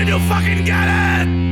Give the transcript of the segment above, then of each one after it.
Did you fucking get it?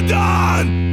you done?